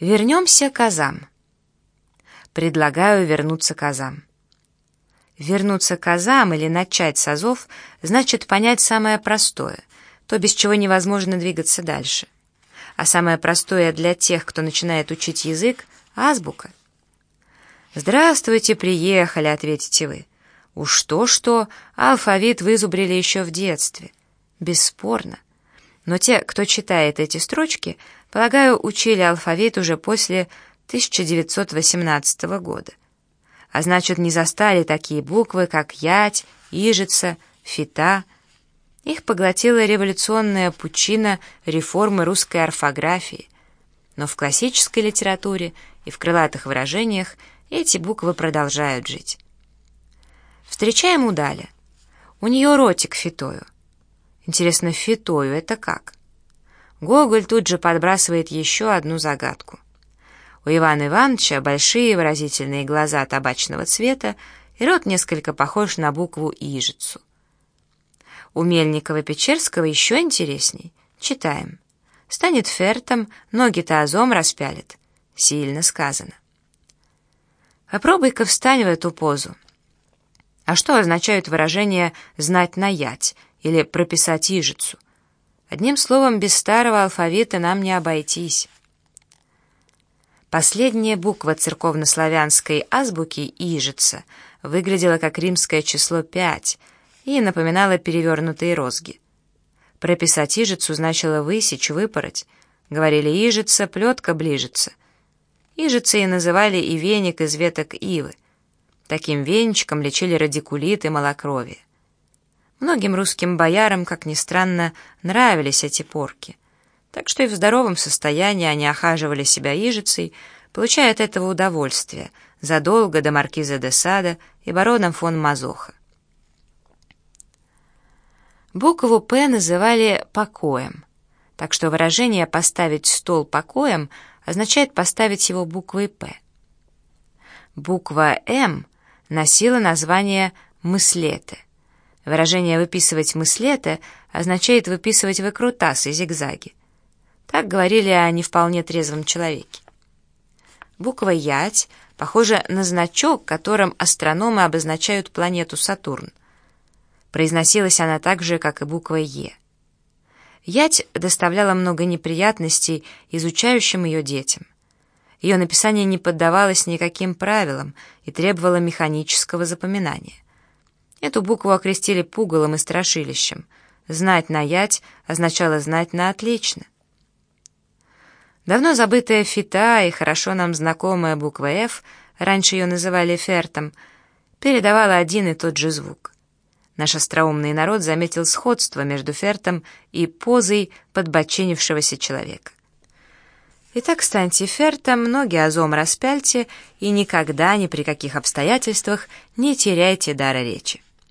Вернемся к азам. Предлагаю вернуться к азам. Вернуться к азам или начать с азов значит понять самое простое, то, без чего невозможно двигаться дальше. А самое простое для тех, кто начинает учить язык — азбука. «Здравствуйте, приехали», — ответите вы. Уж то-что, алфавит вызубрили еще в детстве. Бесспорно. Но те, кто читает эти строчки, полагаю, учили алфавит уже после 1918 года. А значит, не застали такие буквы, как ять, ижица, фита. Их поглотила революционная пучина реформы русской орфографии. Но в классической литературе и в крылатых выражениях эти буквы продолжают жить. Встречаем Удаля. У нее ротик фитою. Интересно, фитою это как? Гоголь тут же подбрасывает еще одну загадку. У Ивана Ивановича большие выразительные глаза табачного цвета и рот несколько похож на букву «ижицу». У Мельникова-Печерского еще интересней. Читаем. Станет фертом, ноги-то азом распялит. Сильно сказано. Попробуй-ка встань в эту позу. А что означают выражения «знать наять» или «прописать ижицу»? Одним словом, без старого алфавита нам не обойтись. Последняя буква церковнославянской азбуки «ижица» выглядела как римское число пять и напоминала перевернутые розги. Прописать ижицу значило высечь, выпороть. Говорили «ижица», «плетка ближется». Ижица и называли и веник из веток ивы. Таким венчиком лечили радикулит и малокровие. Многим русским боярам, как ни странно, нравились эти порки так что и в здоровом состоянии они охаживали себя ижицей, получая от этого удовольствие, задолго до маркиза де Сада и барона фон Мазоха. Букву «П» называли «покоем», так что выражение «поставить стол покоем» означает поставить его буквой «П». Буква «М» носила название «мыслеты». Выражение «выписывать мыслеты» означает выписывать выкрутасы, зигзаги. Так говорили о не вполне трезвом человеке. Буква «Ять» похожа на значок, которым астрономы обозначают планету Сатурн. Произносилась она так же, как и буква «Е». Ять доставляла много неприятностей изучающим ее детям. Ее написание не поддавалось никаким правилам и требовало механического запоминания. Эту букву окрестили пугалом и страшилищем. Знать на ять означало знать на отлично. Давно забытая фита и хорошо нам знакомая буква «Ф», раньше ее называли фертом, передавала один и тот же звук. Наш остроумный народ заметил сходство между фертом и позой подбоченившегося человека. Итак, станьте фертом, ноги азом распяльте и никогда ни при каких обстоятельствах не теряйте дара речи.